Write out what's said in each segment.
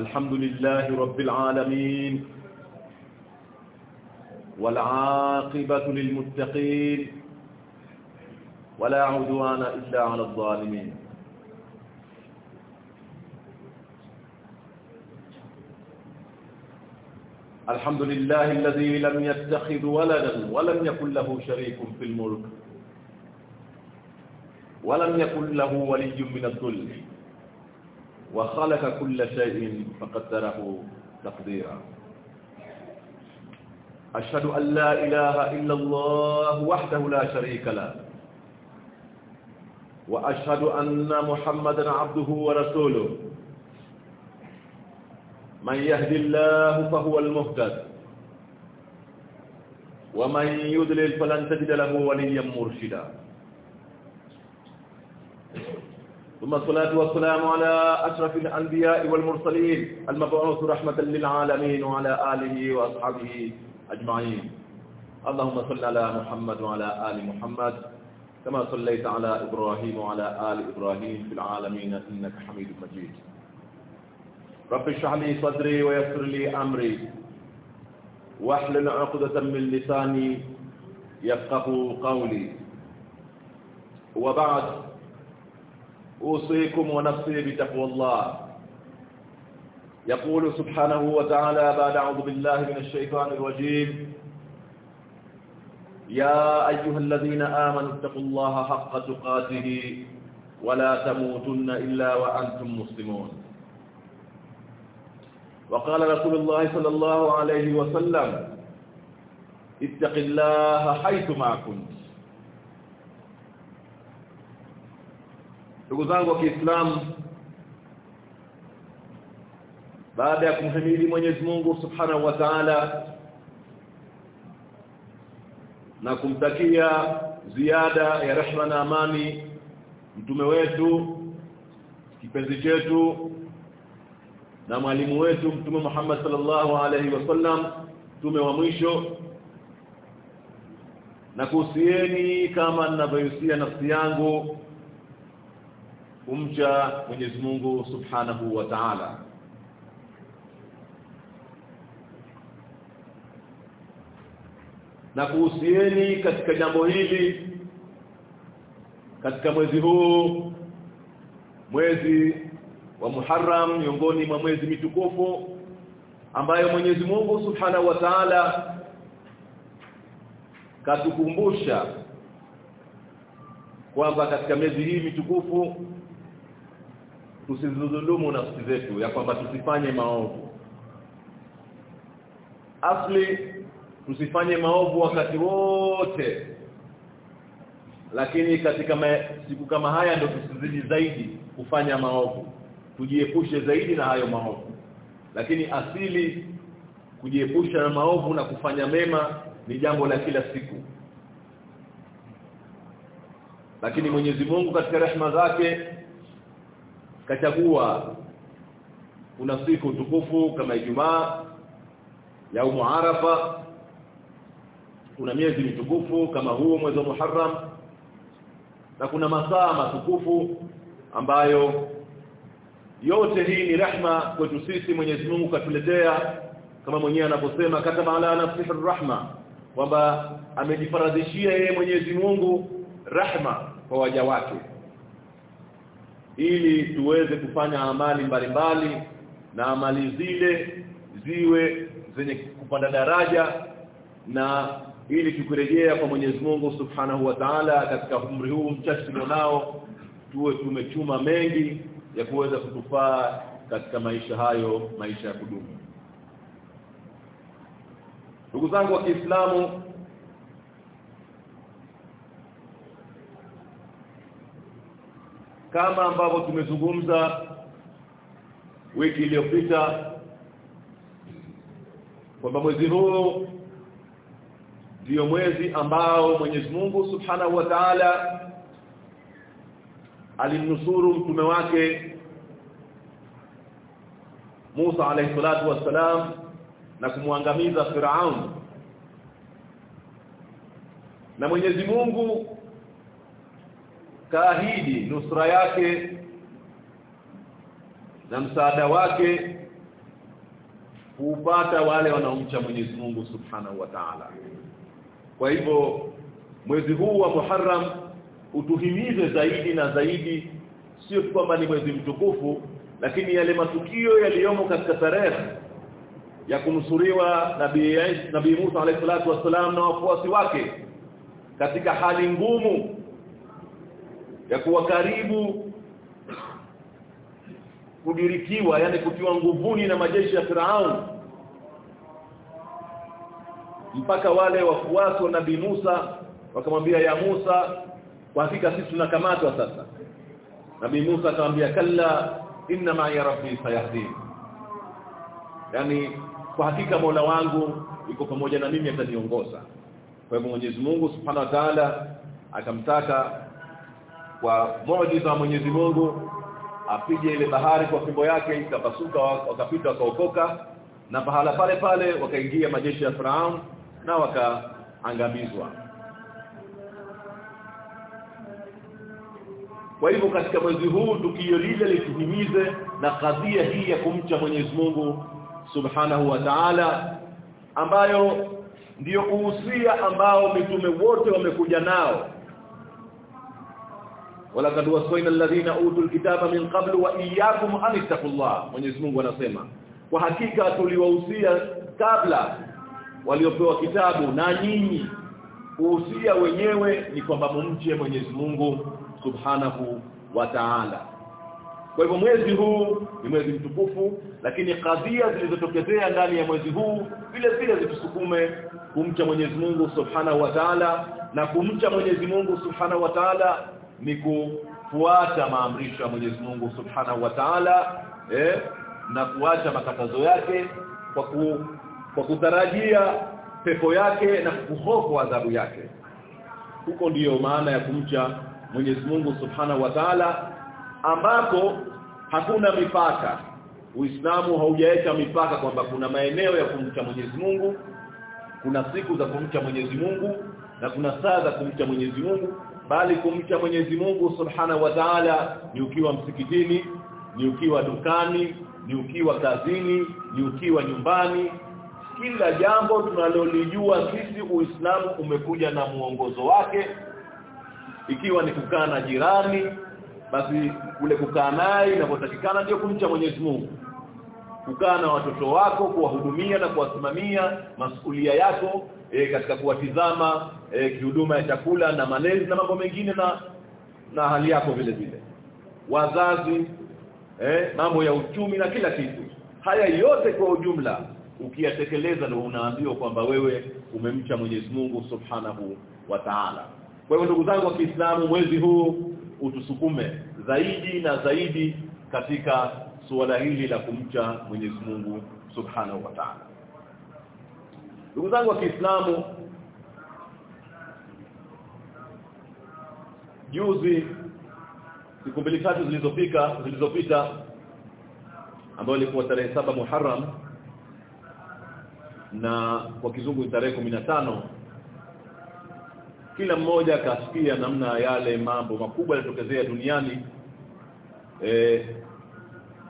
الحمد لله رب العالمين والعاقبة للمتقين ولا عدوان إلا على الظالمين. الحمد لله الذي لم يتخذ ولدا ولم يكن له شريك في الملك ولم يكن له ولي من الذل. وخلق كل شيء فقدره تقديرا. أشهد أن لا إله إلا الله وحده لا شريك له. وأشهد أن محمدا عبده ورسوله. من يهدي الله فهو المهتد. ومن يضلل فلن تجد له وليا مرشدا. ثم الصلاة والسلام على أشرف الأنبياء والمرسلين المبعوث رحمة للعالمين وعلى آله وأصحابه أجمعين. اللهم صل على محمد وعلى آل محمد كما صليت على إبراهيم وعلى آل إبراهيم في العالمين إنك حميد مجيد. رب اشرح لي صدري ويسر لي أمري. واحلل عقدة من لساني يفقه قولي. وبعد أوصيكم ونفسي بتقوى الله. يقول سبحانه وتعالى بعد أعوذ بالله من الشيطان الرجيم. يا أيها الذين آمنوا اتقوا الله حق تقاته ولا تموتن إلا وأنتم مسلمون. وقال رسول الله صلى الله عليه وسلم اتق الله حيثما كنت. Ndugu zangu wa Kiislamu baada ya kumhimidi Mwenyezi Mungu Subhanahu wa Ta'ala na kumtakia ziada ya rehma na amani mtume wetu kipenzi chetu na mwalimu wetu mtume Muhammad sallallahu alaihi wasallam mtume wa mwisho na kuhusieni kama ninavyohusia nafsi yangu kumcha Mwenyezi Mungu Subhanahu wa Ta'ala. Na kuhusieni katika jambo hili katika mwezi huu mwezi wa Muharram miongoni mwa mwezi mitukufu ambayo Mwenyezi Mungu Subhanahu wa Ta'ala katukumbusha kwamba katika miezi hii mitukufu tusizidhulumu nafsi zetu ya kwamba tusifanye maovu. Asli tusifanye maovu wakati wote. Lakini katika ma, siku kama haya ndio tusizidi zaidi kufanya maovu. Tujiepushe zaidi na hayo maovu. Lakini asili kujiepusha na maovu na kufanya mema ni jambo la kila siku. Lakini Mwenyezi Mungu katika rehema zake kachagua. Kuna siku tukufu kama Ijumaa ya Arafa. Kuna miezi mitukufu kama huo mwezi wa Muharram. Na kuna masaa matukufu ambayo yote hii ni rahma kwetu sisi Mwenyezi Mungu katuletea. Kama mwenyewe anaposema kataba ala nafsihi rahma kwamba amejifaradhishia yeye Mwenyezi Mungu rahma kwa waja wake ili tuweze kufanya amali mbalimbali mbali, na amali zile ziwe zenye kupanda daraja na ili tukirejea kwa Mwenyezi Mungu Subhanahu wa Ta'ala katika umri huu mchache tulionao tuwe tumechuma mengi ya kuweza kutufaa katika maisha hayo maisha ya kudumu. Ndugu zangu wa Kiislamu kama ambavyo tumezungumza wiki iliyopita kwamba mwezi huu ndio mwezi ambao Mwenyezi Mungu Subhanahu wa Ta'ala alimnusuru mtume wake Musa alayhi salatu wassalam na kumwangamiza Firaun. Na Mwenyezi Mungu kaahidi nusra yake na msaada wake kupata wale wanaomcha Mwenyezi Mungu Subhanahu wa Ta'ala. Kwa hivyo mwezi huu wa Muharram utuhimize zaidi na zaidi sio kwamba ni mwezi mtukufu lakini yale matukio yaliyomo katika tarehe ya kunusuriwa nabii nabii Musa alayhi salatu wasalam na wafuasi wake katika hali ngumu ya kuwa karibu kudirikiwa yani kutiwa nguvuni na majeshi ya Firaun mpaka wale wafuasi wa nabii Musa wakamwambia ya Musa kwa hakika sisi tunakamatwa sasa. Nabii Musa akamwambia kalla inna ma'i rabbi sayahdin yani kwa hakika Mola wangu yuko pamoja na mimi ataniongoza. Kwa hivyo Mwenyezi Mungu Subhanahu wa Ta'ala akamtaka kwa muujiza wa Mwenyezi Mungu apige ile bahari kwa fimbo yake ikapasuka wakapita wakaokoka na pahala pale pale wakaingia majeshi ya Farao na wakaangamizwa. Kwa hivyo katika mwezi huu tukio lile lituhimize na kadhia hii ya kumcha Mwenyezi Mungu Subhanahu wa Ta'ala ambayo ndiyo uhusia ambao mitume wote wamekuja nao walaqad wasayna alladhina utul kitaba min qablu wa iyyakum an ittaqullah. Mwenyezi Mungu anasema kwa hakika tuliwahusia kabla waliopewa kitabu na nyinyi kuhusia wenyewe ni kwamba mumche Mwenyezi Mungu Subhanahu wa Ta'ala. Kwa hivyo mwezi huu ni mwezi mtukufu lakini kadhia zilizotokezea ndani ya mwezi huu vile vile zitusukume kumcha Mwenyezi Mungu Subhanahu wa Ta'ala na kumcha Mwenyezi Mungu Subhanahu wa Ta'ala ni kufuata maamrisho ya Mwenyezi Mungu Subhanahu wa Ta'ala eh na kuacha makatazo yake kwa ku, kwa kutarajia pepo yake na kuhofu adhabu yake. Huko ndiyo maana ya kumcha Mwenyezi Mungu Subhanahu wa Ta'ala ambapo hakuna mipaka. Uislamu haujaweka mipaka kwamba kuna maeneo ya kumcha Mwenyezi Mungu kuna siku za kumcha Mwenyezi Mungu na kuna saa za kumcha Mwenyezi Mungu bali kumcha Mwenyezi Mungu Subhanahu wa Ta'ala ni ukiwa msikitini ni ukiwa dukani ni ukiwa kazini ni ukiwa nyumbani. Kila jambo tunalolijua sisi Uislamu umekuja na muongozo wake. Ikiwa ni kukaa na jirani basi kule kukaa naye inapotakikana ndio kumcha Mwenyezi Mungu. Kukaa na watoto wako kuwahudumia na kuwasimamia masulia yako e, katika kuwatizama e, kihuduma ya chakula na malezi na mambo mengine na na hali yako vile vile. Wazazi eh, mambo ya uchumi na kila kitu. Haya yote kwa ujumla ukiyatekeleza ndio unaambiwa kwamba wewe umemcha Mwenyezi Mungu Subhanahu wa Ta'ala. Kwa hiyo ndugu zangu wa Kiislamu mwezi huu utusukume zaidi na zaidi katika suala hili la kumcha Mwenyezi Mungu Subhanahu wa Ta'ala ndugu zangu wa Kiislamu juzi siku mbili tatu zilizopita zilizopita ambayo ilikuwa tarehe saba Muharram na kwa kizungu tarehe tano kila mmoja akasikia namna yale mambo makubwa yalitokezea duniani eh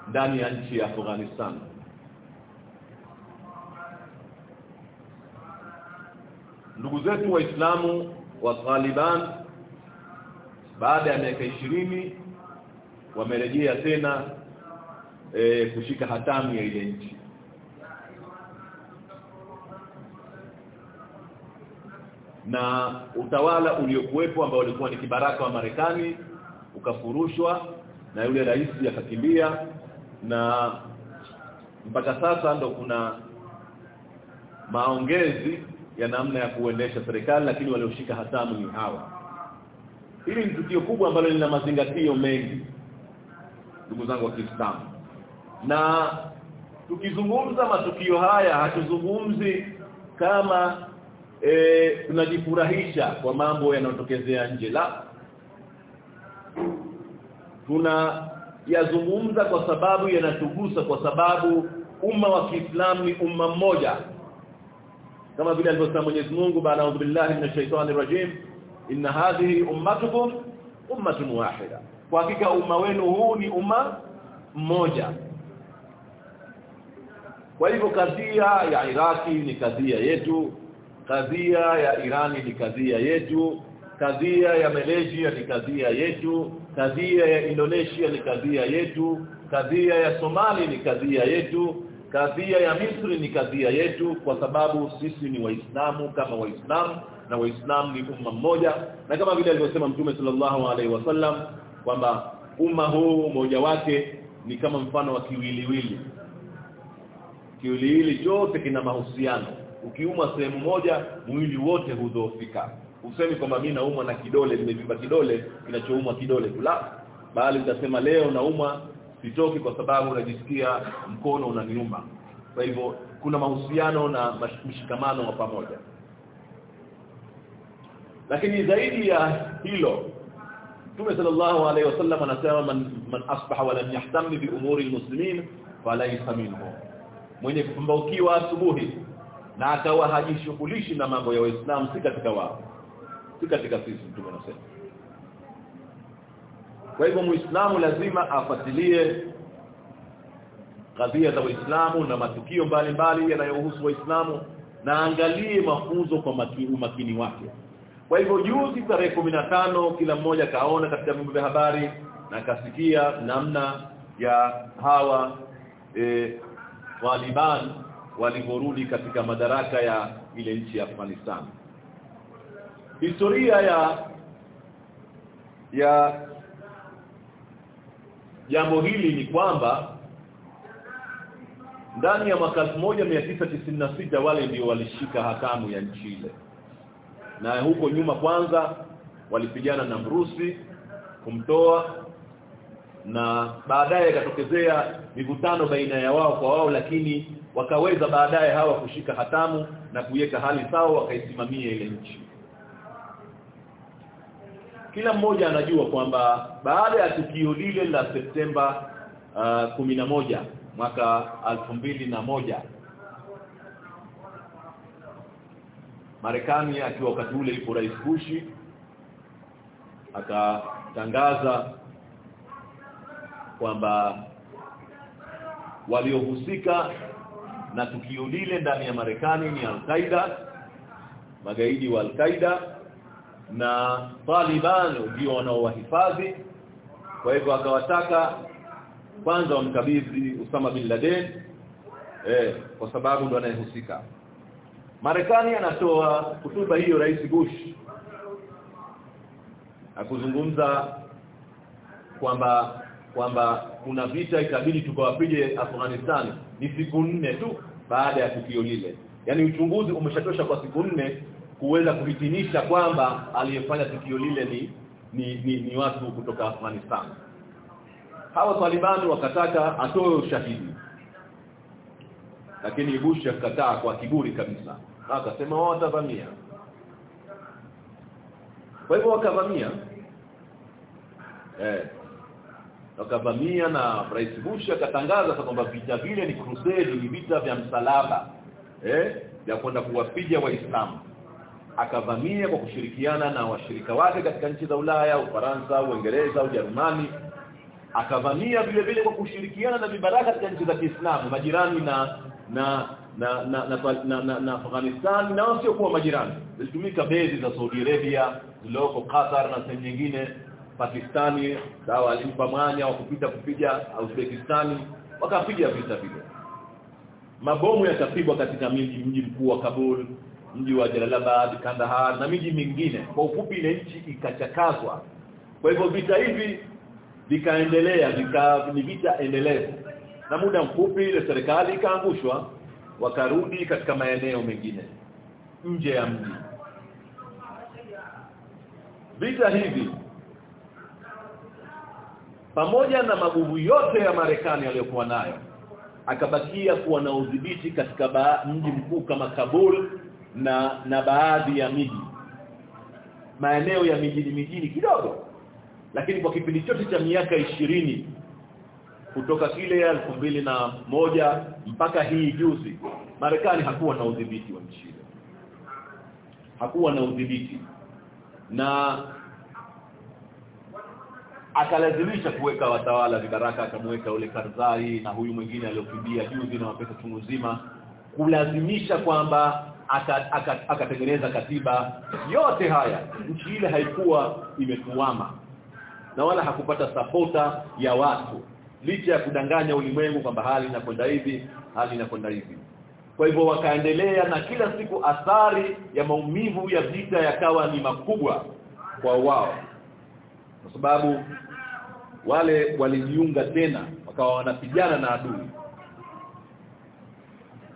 ndani ya nchi ya Afghanistan ndugu zetu waislamu wa Taliban baada ya miaka ishirini wamerejea tena e, kushika hatamu ya ile nchi. Na utawala uliokuwepo ambao ulikuwa ni kibaraka wa Marekani ukafurushwa na yule rais akakimbia na mpaka sasa ndo kuna maongezi ya namna ya kuendesha serikali lakini walioshika hatamu ni hawa. Hili ni tukio kubwa ambalo lina mazingatio mengi ndugu zangu wa Kiislamu. Na tukizungumza matukio haya hatuzungumzi kama e, tunajifurahisha kwa mambo yanayotokezea nje. La tuna yazungumza kwa sababu yanatugusa kwa sababu umma wa Kiislamu ni umma mmoja kama vile alivyosema Mwenyezi Mungu baada a'udhu billahi minash shaitani rajim inna hadhihi ummatukum ummatun wahida. Kwa hakika umma wenu huu ni umma mmoja. Kwa hivyo kadhia ya Iraki ni kadhia yetu kadhia ya Irani ni kadhia yetu kadhia ya Malaysia ni kadhia yetu kadhia ya Indonesia ni kadhia yetu kadhia ya Somali ni kadhia yetu kadhia ya Misri ni kadhia yetu kwa sababu sisi ni waislamu kama waislamu na waislamu ni umma mmoja. Na kama vile alivyosema mtume sallallahu alaihi wasallam kwamba umma huu mmoja wake ni kama mfano wa kiwiliwili. Kiwiliwili chote kina mahusiano. Ukiumwa sehemu moja mwili wote hudhoofika. Usemi kwamba mimi naumwa na kidole nimevimba kidole kinachoumwa kidole kula. La bali utasema leo naumwa sitoki kwa sababu unajisikia mkono unaniuma. Kwa hivyo kuna mahusiano na mshikamano wa pamoja. Lakini zaidi ya hilo Mtume sallallahu alaihi wasallam anasema man, man asbaha wa lam yahtam bi umuri almuslimin falaysa minhu. Mwenye kupambaukiwa asubuhi na akawa hajishughulishi na mambo ya Waislamu si katika wao si katika sisi Mtume anasema kwa hivyo muislamu lazima afatilie kadhia za Uislamu na matukio mbalimbali yanayohusu Waislamu na angalie mafunzo kwa makini, umakini wake kwa hivyo juzi tarehe tano kila mmoja kaona katika vyombo vya habari na kasikia namna ya hawa e, Taliban walivyorudi katika madaraka ya ile nchi ya Afghanistan. Historia ya ya jambo hili ni kwamba ndani ya mwaka 1996 wale ndio walishika hakamu ya nchi ile. Na huko nyuma kwanza walipigana na Mrusi kumtoa na baadaye ikatokezea mivutano baina ya wao kwa wao lakini wakaweza baadaye hawa kushika hatamu na kuweka hali sawa wakaisimamia ile nchi kila mmoja anajua kwamba baada ya tukio lile la Septemba uh, moja mwaka moja Marekani akiwa wakati ule ipo Rais Bush akatangaza kwamba waliohusika na tukio lile ndani ya Marekani ni Al-Qaeda magaidi wa Al-Qaeda na Taliban ndio wanaowahifadhi. Kwa hivyo akawataka kwanza wamkabidhi Usama bin Laden eh kwa sababu ndo anayehusika. Marekani anatoa hotuba hiyo Rais Bush akuzungumza kwamba kwamba kuna vita ikabidi tukawapige Afghanistan. Ni siku nne tu baada ya tukio lile. Yani uchunguzi umeshatosha kwa siku nne kuweza kuhitimisha kwamba aliyefanya tukio lile ni ni, ni ni watu kutoka Afghanistan. Hawa Taliban wakataka atoe ushahidi. Lakini Bush akakataa kwa kiburi kabisa. Akasema wao watavamia. Kwa hivyo wakavamia. Eh. Wakavamia na Rais Bush akatangaza kwamba vita vile ni crusade ni vita vya msalaba. Eh? Vya kwenda kuwapiga waislamu akavamia kwa kushirikiana na washirika wake katika nchi za Ulaya, Ufaransa, Uingereza, Ujerumani. Akavamia vile vile kwa kushirikiana na vibaraka katika nchi za Kiislamu majirani na na na na na, na, na, na na Afghanistan na wasio kuwa majirani. Zilitumika bezi za Saudi Arabia zilizoko Qatar na sehemu nyingine Pakistani sawa alimpa mwanya wa kupita kupiga Uzbekistani wakapiga vita vile. Mabomu yakapigwa katika mji mkuu wa Kabul mji wa Jalalabad Kandahar na miji mingine. Kwa ufupi ile nchi ikachakazwa. Kwa hivyo vita hivi vikaendelea vika ni vita endelevu. Na muda mfupi ile serikali ikaangushwa wakarudi katika maeneo mengine nje ya mji. Vita hivi pamoja na maguvu yote ya Marekani aliyokuwa nayo akabakia kuwa na udhibiti katika mji mkuu kama Kabul na na baadhi ya miji. Maeneo ya mijini mijini kidogo. Lakini kwa kipindi chote cha miaka ishirini kutoka kile ya na moja mpaka hii juzi Marekani hakuwa na udhibiti wa nchi hakuwa na udhibiti. Na akalazimisha kuweka watawala vibaraka akamweka ule Karzai na huyu mwingine aliyokimbia juzi na wapesa chungu zima kulazimisha kwamba akatengeneza aka, aka katiba. Yote haya nchi ile haikuwa imetuama na wala hakupata sapota ya watu. Licha ya kudanganya ulimwengu kwamba hali inakwenda hivi hali inakwenda hivi. Kwa hivyo wakaendelea na kila siku athari ya maumivu ya vita yakawa ni makubwa kwa wao. Kwa sababu wale walijiunga tena wakawa wanapigana na adui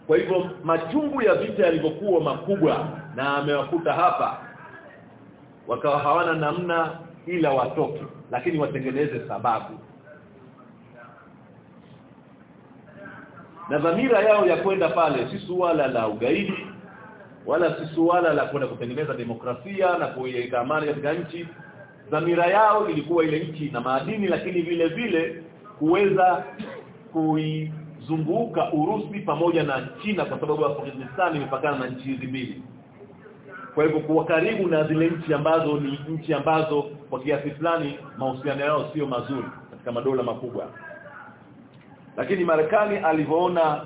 kwa hivyo machungu ya vita yalivyokuwa makubwa na amewakuta hapa wakawa hawana namna ila watoke lakini watengeneze sababu. Na dhamira yao ya kwenda pale si suala la ugaidi wala si suala la kwenda kutengeneza demokrasia na kuiweka amani katika nchi. Dhamira yao ilikuwa ile nchi na maadini lakini vile vile kuweza kuizunguka Urusi pamoja na China kwa sababu Afghanistan imepakana na nchi hizi mbili. Kwa hivyo kuwa karibu na zile nchi ambazo ni nchi ambazo kwa kiasi fulani mahusiano yao sio mazuri katika madola makubwa. Lakini Marekani alivyoona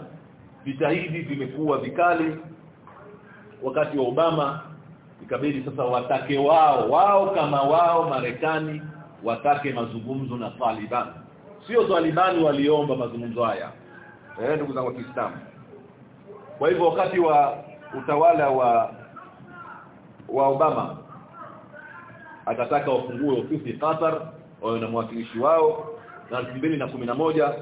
vita hivi vimekuwa vikali wakati wa Obama ikabidi sasa watake wao wao kama wao Marekani watake mazungumzo na Taliban. Sio Taliban waliomba mazungumzo haya eh ndugu zangu wa Kiislamu. Kwa hivyo wakati wa utawala wa wa Obama akataka wafungue ofisi Qatar wawe na mwakilishi wao na 2011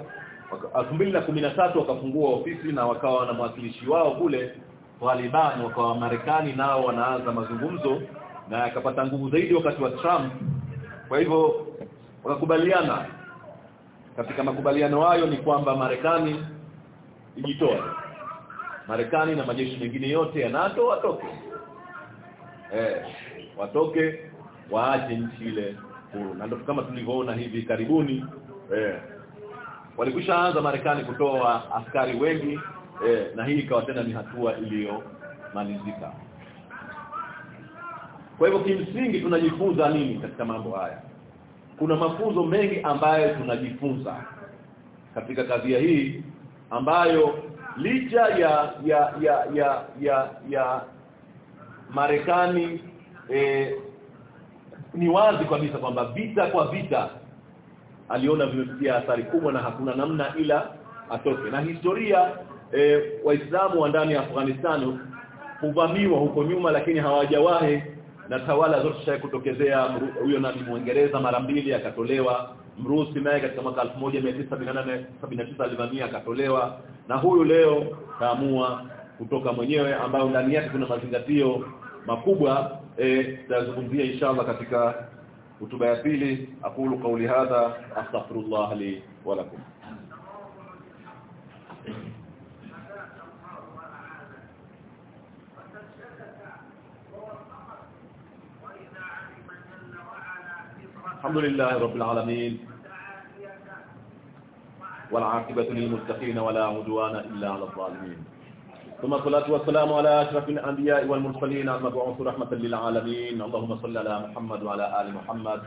2013 wakafungua ofisi na wakawa na mwakilishi wao kule Taliban wakawa Marekani nao wanaanza mazungumzo na akapata nguvu zaidi wakati wa Trump. Kwa hivyo wakakubaliana. Katika makubaliano hayo ni kwamba Marekani ijitoe Marekani na majeshi mengine yote ya NATO watoke. Eh watoke waache nchi ile huru. Na ndio kama tulivyoona hivi karibuni eh walikwishaanza Marekani kutoa askari wengi eh, na hii ikawa tena ni hatua iliyomalizika. Kwa hivyo kimsingi tunajifunza nini katika mambo haya? Kuna mafunzo mengi ambayo tunajifunza katika kadhia hii ambayo licha ya ya ya ya ya, ya Marekani eh, ni wazi kabisa kwamba vita kwa vita aliona vimefikia athari kubwa na hakuna namna ila atoke. Na historia e, waislamu wa ndani ya Afghanistan huvamiwa huko nyuma lakini hawajawahi na tawala zote kutokezea. Huyo nani muingereza mara mbili akatolewa Mrusi naye katika mwaka 1978 79 alivamia akatolewa. Na huyu leo kaamua kutoka mwenyewe ambayo ndani yake kuna mazingatio makubwa. Eh e, inshallah katika hutuba ya pili. Aqulu qawli hadha astaghfirullah li wa lakum الحمد لله رب العالمين. والعاقبة للمتقين ولا عدوان إلا على الظالمين. ثم الصلاة والسلام على أشرف الأنبياء والمرسلين. المبعوث رحمة للعالمين. اللهم صل على محمد وعلى آل محمد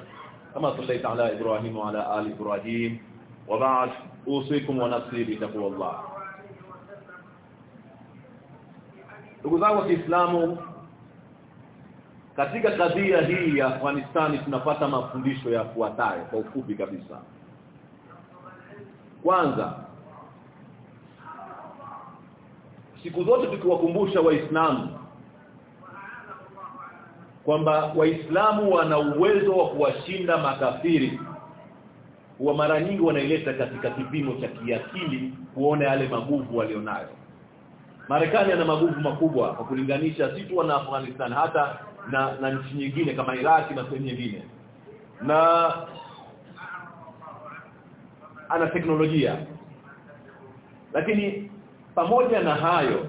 كما صليت على إبراهيم وعلى آل إبراهيم. وبعد أوصيكم ونفسي بتقوى الله. Ndugu zangu wa Kiislamu katika kadhia hii ya Afghanistan tunapata mafundisho yafuatayo kwa ufupi kabisa. Kwanza siku zote tukiwakumbusha waislamu kwamba waislamu wana uwezo wa kuwashinda makafiri huwa mara nyingi wanaileta katika kipimo cha kiakili kuona yale maguvu walionayo. Marekani ana maguvu makubwa kwa kulinganisha si tu na Afghanistan hata na na nchi nyingine kama Iraki na sehemu nyingine. Na ana teknolojia. Lakini pamoja na hayo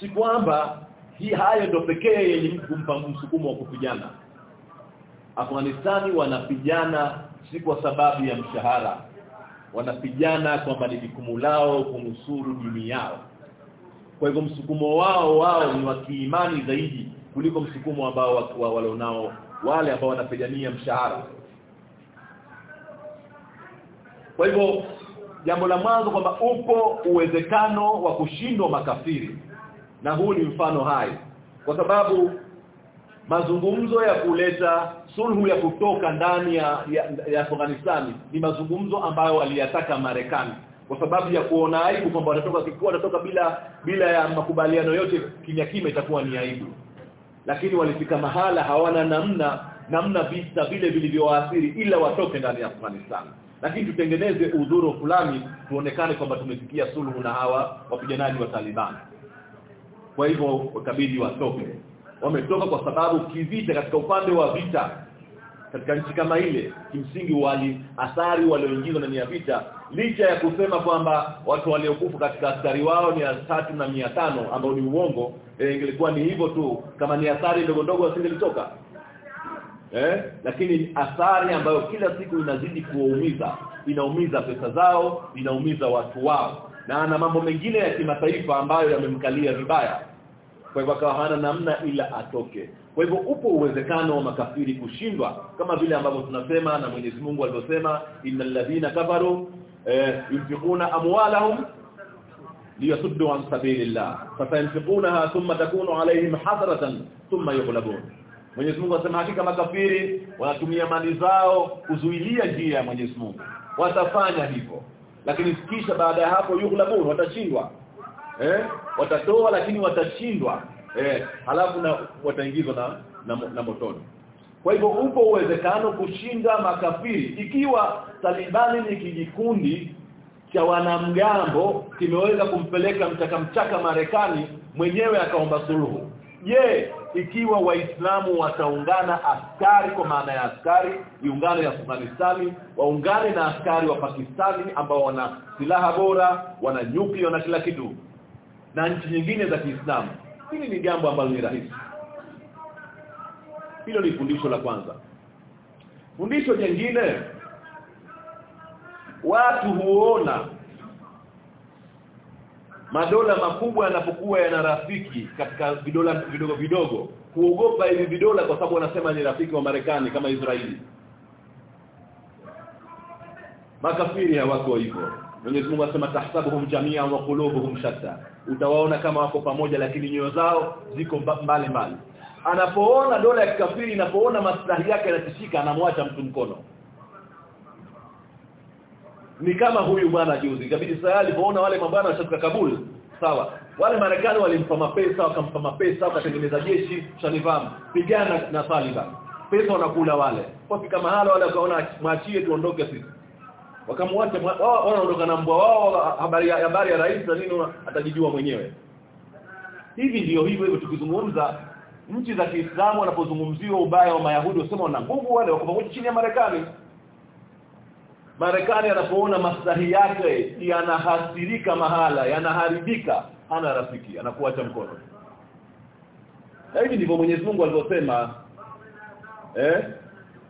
si kwamba hii hayo ndio pekee yenye kumpa msukumo wa kupigana. Afghanistani wanapigana si kwa sababu ya mshahara. Wanapigana kwamba ni jukumu lao kunusuru dini yao. Kwa hivyo msukumo wao wao ni wa kiimani zaidi kuliko msukumo ambao walionao wale ambao wanapigania mshahara. Kwa hivyo jambo la mwanzo kwamba upo uwezekano wa kushindwa makafiri. Na huu ni mfano hai. Kwa sababu mazungumzo ya kuleta sulhu ya kutoka ndani ya, ya, ya Afghanistan ni mazungumzo ambayo aliyataka Marekani. Kwa sababu ya kuona aibu kwamba watatoka kikuwa watatoka bila bila ya makubaliano yote kimya kimya itakuwa ni aibu lakini walifika mahala hawana namna namna vita vile vilivyowaathiri ila watoke ndani ya Afghanistan. Lakini tutengeneze udhuru fulani tuonekane kwamba tumefikia suluhu na hawa wapiganaji wa Taliban. Kwa hivyo wakabidi watoke. Wametoka kwa sababu kivita katika upande wa vita katika nchi kama ile kimsingi wali athari walioingizwa na vita. Licha ya kusema kwamba watu waliokufa katika askari wao ni tatu na mia tano ambao ni uongo e, ingelikuwa ni hivyo tu kama ni athari ndogo ndogo wasingelitoka. Eh lakini athari ambayo kila siku inazidi kuwaumiza inaumiza pesa zao inaumiza watu wao. Na ana mambo mengine ya kimataifa ambayo yamemkalia vibaya. Kwa hivyo akawa hana namna ila atoke kwa hivyo upo uwezekano wa makafiri kushindwa kama vile ambavyo tunasema na Mwenyezi Mungu alivyosema innal ladhina kafaru eh, yunfiquna amwalahum liyasuddu an sabilillah. Fatanfiqunaha thumma takunu alayhim hasratan thumma yughlabun. Mwenyezi Mungu anasema hakika makafiri wanatumia mali zao kuzuilia njia ya Mwenyezi Mungu. Watafanya hivyo lakini kisha baada ya hapo yughlabun watashindwa. Eh watatoa lakini watashindwa eh halafu na wataingizwa na, na na motoni. Kwa hivyo upo uwezekano kushinda makafiri. Ikiwa Talibani ni kijikundi cha wanamgambo kimeweza kumpeleka mchaka mchaka Marekani mwenyewe akaomba suluhu. Je ikiwa waislamu wataungana askari kwa maana ya askari iungane ya Afghanistani waungane na askari wa Pakistani ambao wana silaha bora wana nyuki na kila kitu na nchi nyingine za Kiislamu hili ni jambo ambalo ni rahisi. Hilo ni fundisho la kwanza. Fundisho jingine watu huona madola makubwa yanapokuwa yana rafiki katika vidola vidogo vidogo. Kuogopa hivi vidola kwa sababu wanasema ni rafiki wa Marekani kama Israeli. Makafiri hawako hivyo Mwenyezi Mungu anasema tahsabuhum jamia wa qulubuhum shatta. Utawaona kama wako pamoja lakini nyoyo zao ziko mbali mbali. Anapoona dola ya kikafiri inapoona maslahi yake yanatishika anamwacha mtu mkono. Ni kama huyu bwana juzi. Ikabidi sayali alipoona wale mabwana washafika Kabul sawa. Wale Marekani walimpa mapesa wakampa mapesa wakatengeneza jeshi shanifahamu pigana na Taliban. Pesa wanakula wale. Kwa kama mahala wale wakaona mwachie tuondoke sisi wakamwacha wao wanaondoka na mbwa wao habari ya habari ya rais na nini atajijua mwenyewe. Hivi ndiyo hivyo hivyo tukizungumza. Nchi za Kiislamu wanapozungumziwa ubaya wa Mayahudi wasema wana nguvu wale wako chini ya Marekani. Marekani anapoona maslahi yake yanahasirika mahala yanaharibika hana rafiki anakuacha mkono. Hivi ndivyo Mwenyezi Mungu alivyosema eh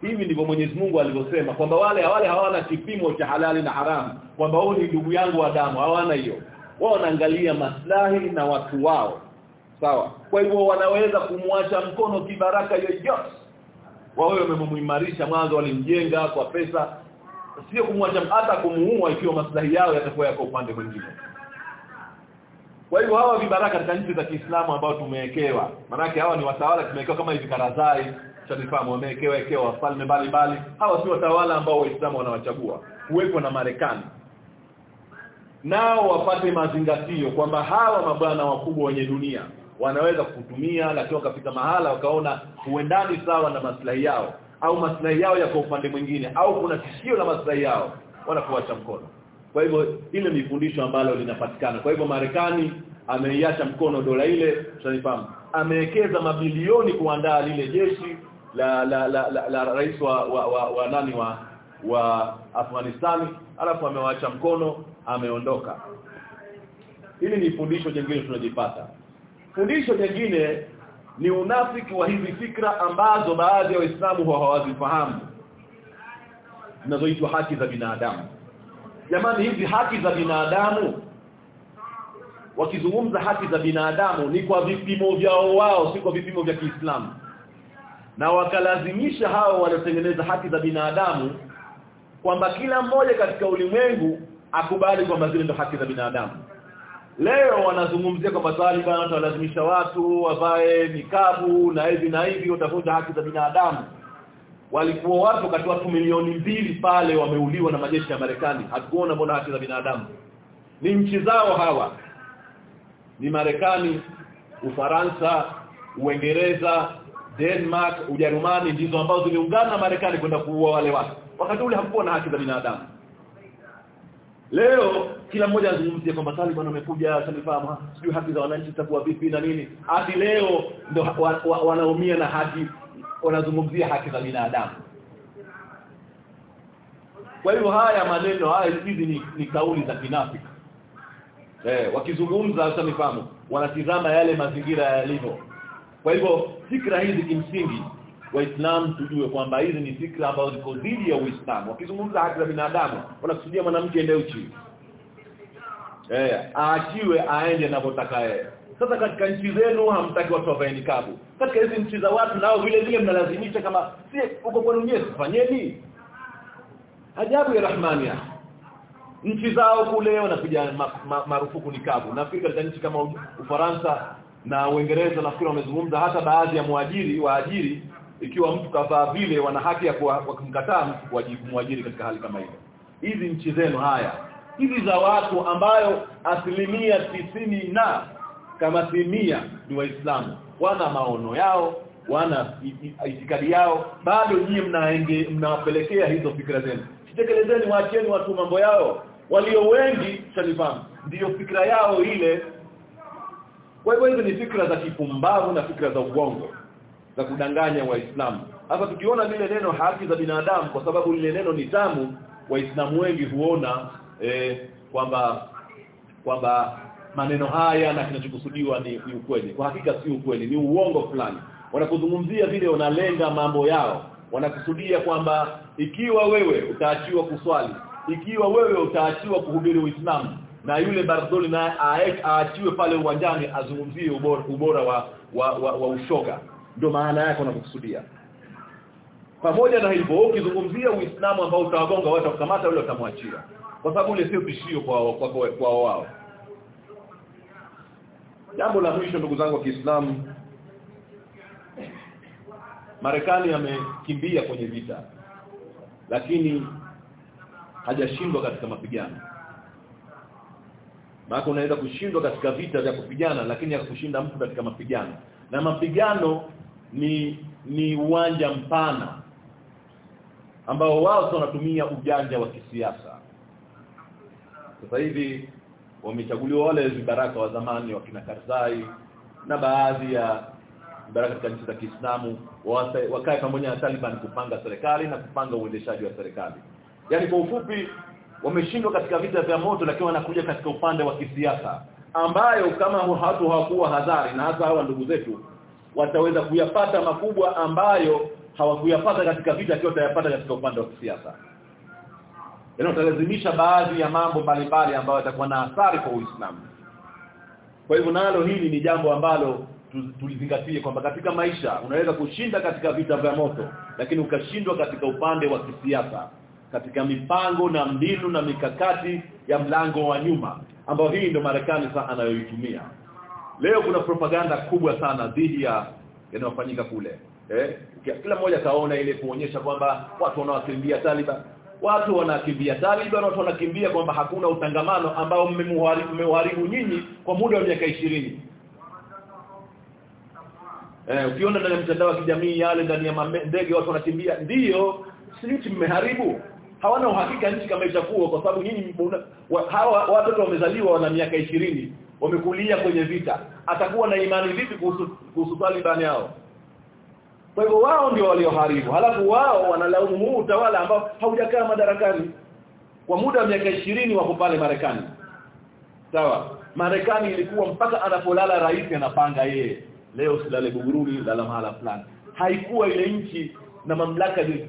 hivi ndivyo Mwenyezi Mungu alivyosema kwamba wale wale hawana kipimo cha halali na haramu kwamba wao ni ndugu yangu wa damu hawana hiyo. Wao wanaangalia maslahi na watu wao. Sawa? Kwa hivyo wanaweza kumwacha mkono kibaraka yoyote. Wao wamemuimarisha mwanzo walimjenga kwa pesa. Sio kumwacha hata kumuua ikiwa maslahi yao yatakuwa yako upande mwingine. Kwa hivyo hawa vibaraka katika nchi za Kiislamu ambao tumewekewa manake hawa ni watawala tumewekewa kama hivi Karazai tunafahamu wamewekewa wekewa wafalme mbalimbali. Hawa si watawala ambao waislamu wanawachagua. Kuwepo na Marekani. Nao wapate mazingatio kwamba hawa mabwana wakubwa wenye dunia wanaweza kutumia lakini wakafika mahala wakaona huendani sawa na maslahi yao. Au maslahi yao yako upande mwingine. Au kuna tishio la maslahi yao. Wanakuacha mkono. Kwa hivyo ile ni fundisho ambalo linapatikana. Kwa hivyo Marekani ameiacha mkono dola ile tunaifahamu amewekeza mabilioni kuandaa lile jeshi la la la, la, la rais wa, wa, wa, wa nani wa wa Afghanistan alafu amewaacha mkono ameondoka. Hili ni fundisho jingine tunajipata. Fundisho jingine ni unafiki wa hizi fikra ambazo baadhi ya waislamu hawazifahamu zinazoitwa haki za binadamu. Jamani hizi haki za binadamu wakizungumza haki za binadamu ni kwa vipimo vyao wao si kwa vipimo vya Kiislamu na wakalazimisha hao waliotengeneza haki za binadamu kwamba kila mmoja katika ulimwengu akubali kwamba zile ndo haki za binadamu. Leo wanazungumzia kwamba Taliban watalazimisha watu wavae nikabu na hivi na hivi watavunja haki za binadamu. Walikuwa watu kati watu milioni mbili pale wameuliwa na majeshi ya Marekani. Hatukuona mbona haki za binadamu. Ni nchi zao hawa. Ni Marekani Ufaransa Uingereza Denmark Ujerumani ndizo ambazo ziliungana na Marekani kwenda kuua wale watu. Wakati ule hakukuwa na haki za binadamu. Leo kila mmoja anazungumzia kwamba Taliban wamekuja sanifahamu sijui haki za wananchi zitakuwa vipi na nini. Hadi leo ndo wa, wa, wanaumia na haki wanazungumzia haki za binadamu. Kwa hiyo haya maneno haya hizi ni, ni kauli za kinafiki. Eh wakizungumza sanifahamu wanatizama yale mazingira yalivyo kwa hivyo fikra hizi kimsingi waislamu tujue kwamba hizi ni fikra ambazo ziko dhidi ya uislamu. Wakizungumza haki za binadamu wanakusudia mwanamke ende uchi. Eh aachiwe aende anapotaka yeye. Sasa katika nchi zenu hamtaki watu wavae nikabu. Katika hizi nchi za watu nao vile vile mnalazimisha kama si uko kwenu nyewe fanyeni. Ajabu ya rahmani ya. Nchi zao kule wanapiga ma, ma, marufuku nikabu. Nafikiri katika nchi kama Ufaransa na Uingereza nafikiri wamezungumza hata baadhi ya mwajiri waajiri ikiwa mtu kavaa vile wana haki ya kumkataa mtu kuwajibu katika hali kama hiyo hizi nchi zenu haya hizi za watu ambayo asilimia tisini na kama simia ni waislamu wana maono yao wana itikadi yao bado nyinyi mnaenge mnawapelekea hizo fikra zenu. Sitekelezeni waacheni watu mambo yao. Walio wengi shanifahamu ndiyo fikra yao ile kwa hivyo hizo ni fikra za kipumbavu na fikra za uongo za kudanganya waislamu. Hapa tukiona lile neno haki za binadamu kwa sababu lile neno ni tamu waislamu wengi huona eh, kwamba kwamba maneno haya na kinachokusudiwa ni, ni ukweli. Kwa hakika si ukweli ni uongo fulani. Wanapozungumzia vile wanalenga mambo yao wanakusudia kwamba ikiwa wewe utaachiwa kuswali ikiwa wewe utaachiwa kuhubiri Uislamu na yule Bardoli naye aachiwe pale uwanjani azungumzie ubora, ubora wa, wa, wa, wa ushoga. Ndio maana yake unakusudia pamoja na hivyo ukizungumzia Uislamu ambao utawagonga watu kukamata yule utamwachia kwa sababu ile sio tishio kwa kwa, kwa, kwa wao. Jambo la mwisho ndugu zangu wa Kiislamu Marekani amekimbia kwenye vita lakini hajashindwa katika mapigano maana unaweza kushindwa katika vita vya kupigana lakini kushinda mtu katika mapigano. Na mapigano ni ni uwanja mpana ambao wao wanatumia ujanja wa kisiasa. Sasa hivi wamechaguliwa wale vibaraka wa zamani wa kina Karzai na baadhi ya vibaraka katika nchi za Kiislamu wakae pamoja na Taliban kupanga serikali na kupanga uendeshaji wa serikali. Yani kwa ufupi wameshindwa katika vita vya moto lakini wanakuja katika upande wa kisiasa ambayo kama watu hawakuwa hadhari na hasa hawa ndugu zetu wataweza kuyapata makubwa ambayo hawakuyapata katika vita akiwa tayapata katika upande wa kisiasa Yaani utalazimisha baadhi ya mambo mbalimbali ambayo yatakuwa na athari kwa Uislamu. Kwa hivyo nalo hili ni jambo ambalo tulizingatie kwamba katika maisha unaweza kushinda katika vita vya moto lakini ukashindwa katika upande wa kisiasa katika mipango na mbinu na mikakati ya mlango wa nyuma ambao hii ndio Marekani sasa anayoitumia. Leo kuna propaganda kubwa sana dhidi ya yanayofanyika kule. Eh? Kila mmoja kaona ile kuonyesha kwamba watu wanawakimbia Taliban watu wanakimbia Taliban watu wanakimbia kwamba hakuna utangamano ambao mmeuharibu nyinyi kwa muda wa miaka ishirini Eh ukiona ndani ya mtandao wa kijamii yale ndani ya ndege watu wanakimbia ndiyo sisi mmeharibu hawana uhakika nchi kama itakuwa kwa sababu nyinyi wa, hawa watoto wamezaliwa wana miaka ishirini wamekulia kwenye vita atakuwa na imani vipi kuhusu Taliban yao kwa hivyo wao ndio walioharibu. Halafu wao wanalaumu huu utawala ambao haujakaa madarakani kwa muda wa miaka ishirini wako pale Marekani. Sawa? Marekani ilikuwa mpaka anapolala rais anapanga yeye. Leo silale Buguruni, lala mahala fulani. Haikuwa ile nchi na mamlaka ni.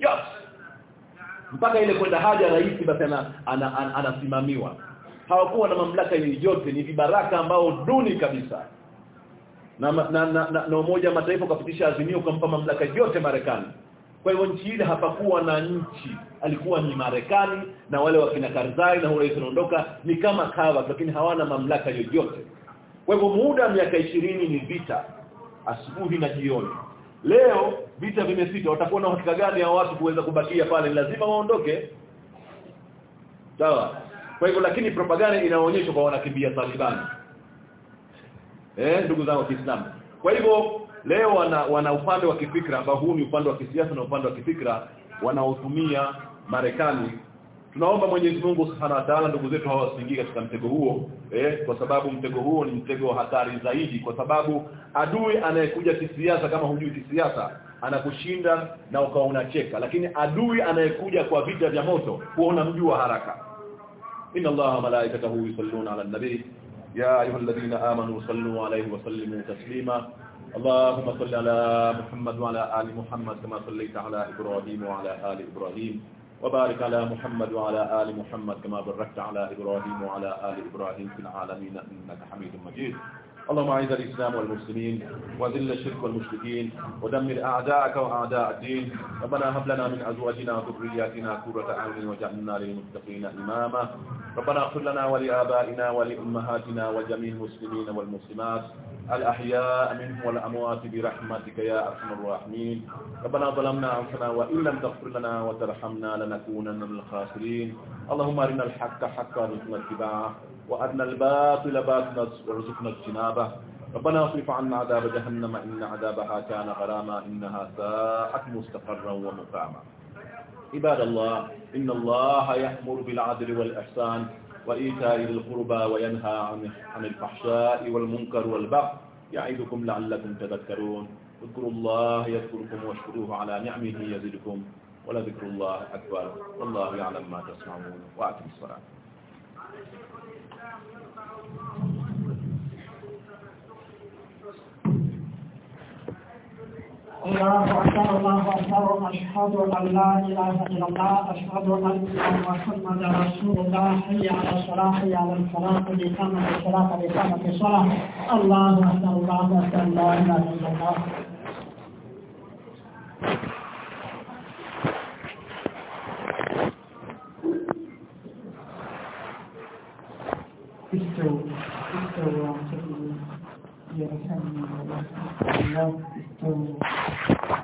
Mpaka ile kwenda haja rais basi anasimamiwa. Ana, ana, ana Hawakuwa na mamlaka yoyote ni vibaraka ambao duni kabisa. Na na, na, na, na umoja mataifa ukapitisha azimio kumpa mamlaka yote Marekani. Kwa hivyo nchi ile hapakuwa na nchi. Alikuwa ni Marekani na wale wakina Karzai na rais anaondoka ni kama kawa lakini hawana mamlaka yoyote. Kwa hivyo muda miaka ishirini ni vita asubuhi na jioni leo vita vimesita watakuwa na uhakika gani ya watu kuweza kubakia pale? Lazima waondoke. Sawa. Kwa hivyo lakini propaganda inaonyeshwa kwa wanakimbia Taliban. Eh ndugu zangu wa Kiislamu. Kwa hivyo leo wana, wana upande wa kifikra ambao huu ni upande wa kisiasa na upande wa kifikra wanaotumia Marekani tunaomba Mwenyezi Mungu Subhanahu wa Ta'ala ndugu zetu hawa wasiingie katika mtego huo eh kwa sababu mtego huo ni mtego wa hatari zaidi kwa sababu adui anayekuja kisiasa kama hujui kisiasa anakushinda na ukawa unacheka lakini adui anayekuja kwa vita vya moto huona mjua haraka inna allaha malaikatahu yusalluna ala nabi ya ayyuhalladhina amanu sallu alayhi wa sallimu taslima اللهم صل على محمد وعلى آل محمد كما صليت على إبراهيم وعلى آل إبراهيم وبارك على محمد وعلى آل محمد كما باركت على إبراهيم وعلى آل إبراهيم في العالمين إنك حميد مجيد. اللهم أعز الإسلام والمسلمين وذل الشرك والمشركين ودمر أعداءك وأعداء الدين. ربنا هب لنا من أزواجنا وذرياتنا قرة أعين واجعلنا للمتقين إماما. ربنا اغفر لنا ولآبائنا ولأمهاتنا وجميع المسلمين والمسلمات الأحياء منهم والأموات برحمتك يا أرحم الراحمين. ربنا ظلمنا أنفسنا وإن لم تغفر لنا وترحمنا لنكونن من الخاسرين. اللهم أرنا الحق حقا وارزقنا اتباعه. وأرنا الباطل باطلا وارزقنا اجتنابه. ربنا اصرف عنا عذاب جهنم إن عذابها كان غراما إنها ساءت مستقرا ومقاما. عباد الله إن الله يأمر بالعدل والإحسان وإيتاء ذي القربى وينهى عن الفحشاء والمنكر والبغي. يعظكم لعلكم تذكرون. اذكروا الله يذكركم واشكروه على نعمه يزدكم ولذكر الله أكبر. والله يعلم ما تصنعون وأتم الصلاة. الله أكبر الله أكبر أشهد أن لا إله إلا الله أشهد أن محمدا رسول الله حي على الصلاة حي على الفلاح بإقامة الصلاة بإقامة الصلاة الله أكبر الله أكبر لا إله إلا الله الله استووا